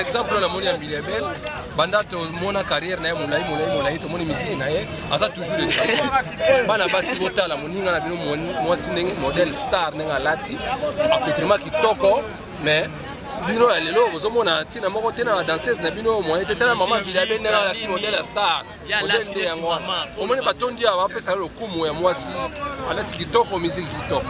exemple namoni ya miliebel banda tomona carrière na ye molai molai molai tomoni misiri na ye aza toujours exemple bana basi botala moninga na bino mwasi ndenge modele star ndenge alati accoutrement kitoko mais bino ya lelo bozomona ntina moko te na dansese na bino moye te tala mama vilabe ndenge alakisi modele ya star modele nde yango wana omoni batondi awa bapesaka lokumu ya mwasi alati kitoko misiki kitoko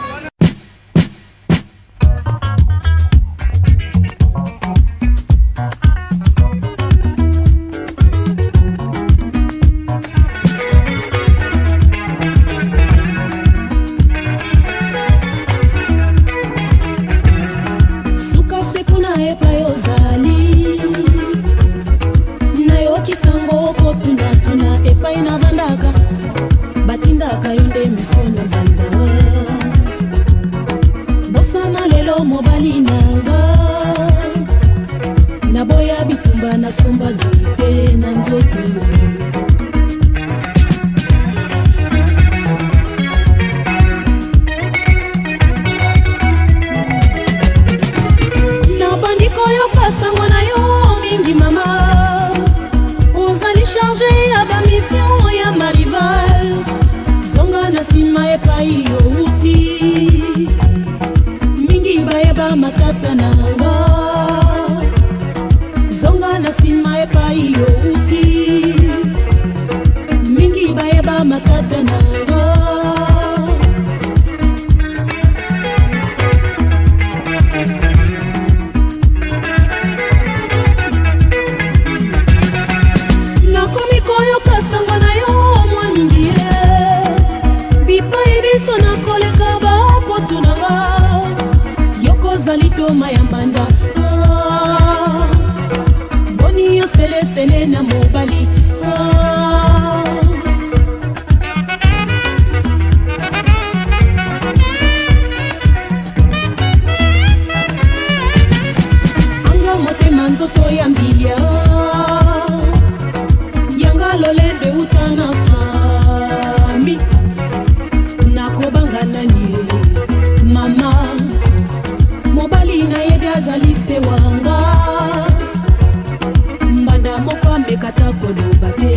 ekata koloba te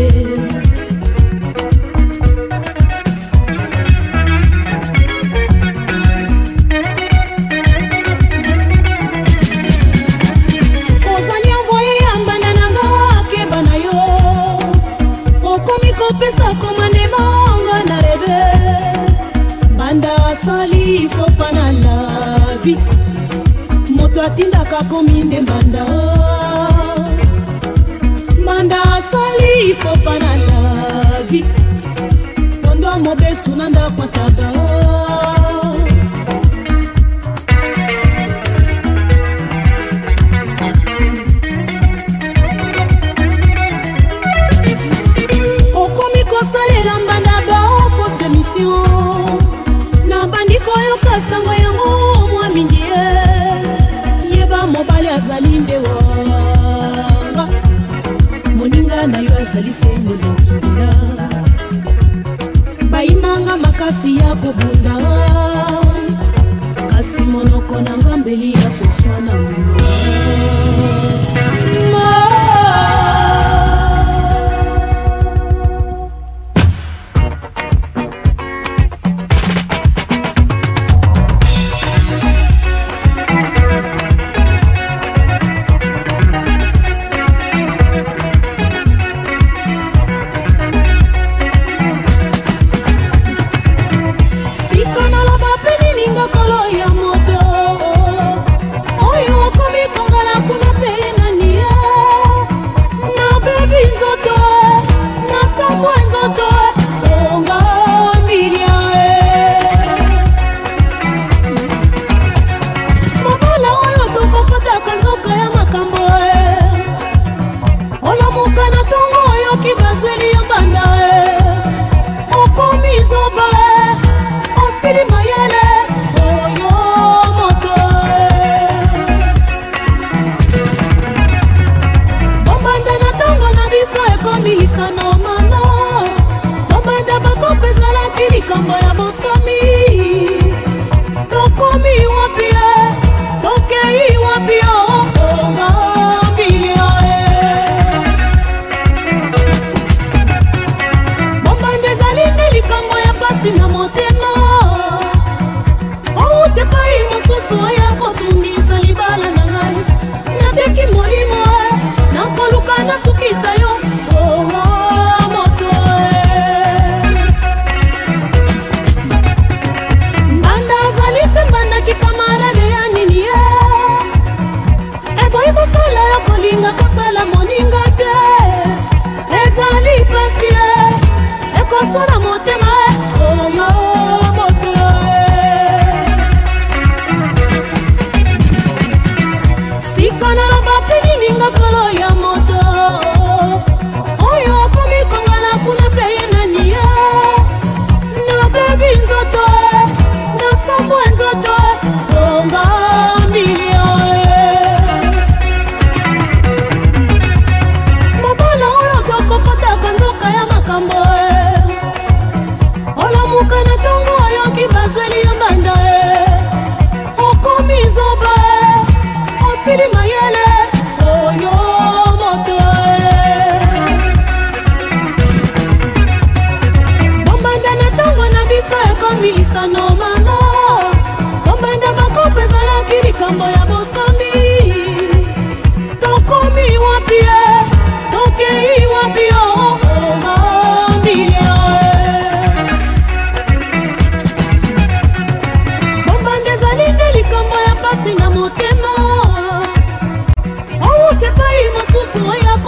ozali envoye ya mbanda na nga akeba na yo okomi kopesa komandemanga na reve mbanda asali fopa na lavi moto atindaka kominde mbanda ndako alifo mpa na lavi pondo mobesu na ndako ataba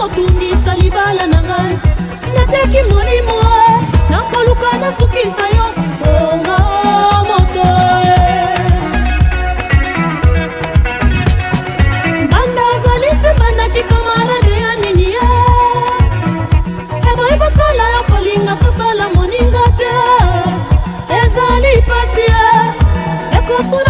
otungisa libala na ngai nateki molimo nakoluka nasukisa yo onga moto e. banda azali nsima naki kamarade ya nini ye eboyi kosala yo kolinga kosala moninga te ezali pasi ye ekosuna